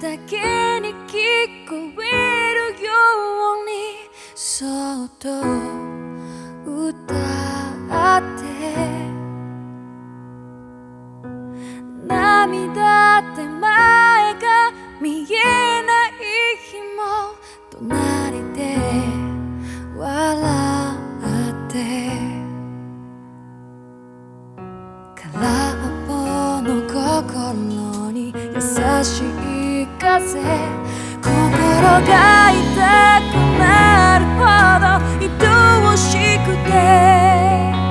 だけに聞こえるようにそっと歌って。涙って前が見えない日も隣で笑って。空っぽの心に優しい風心が痛くなるほど愛おしくて。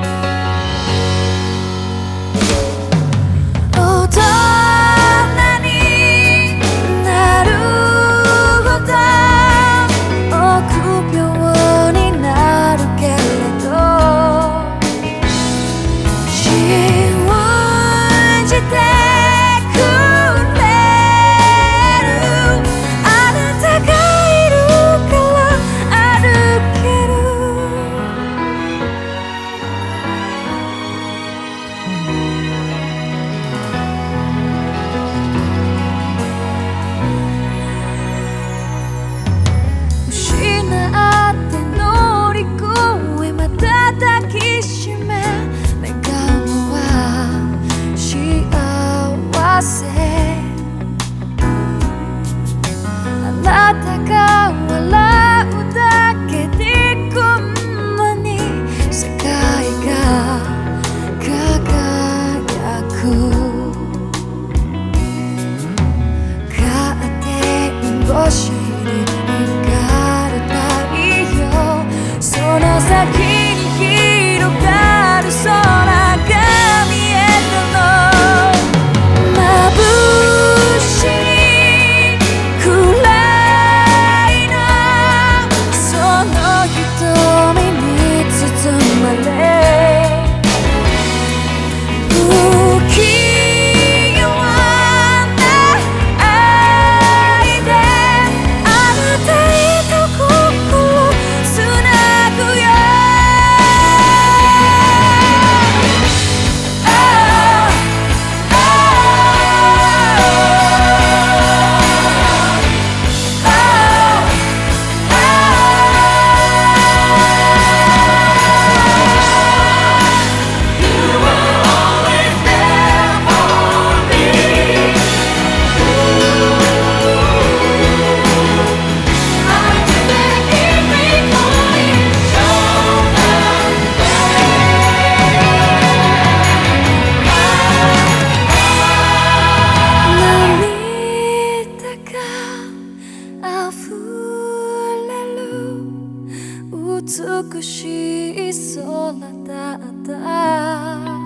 し美しい空だった。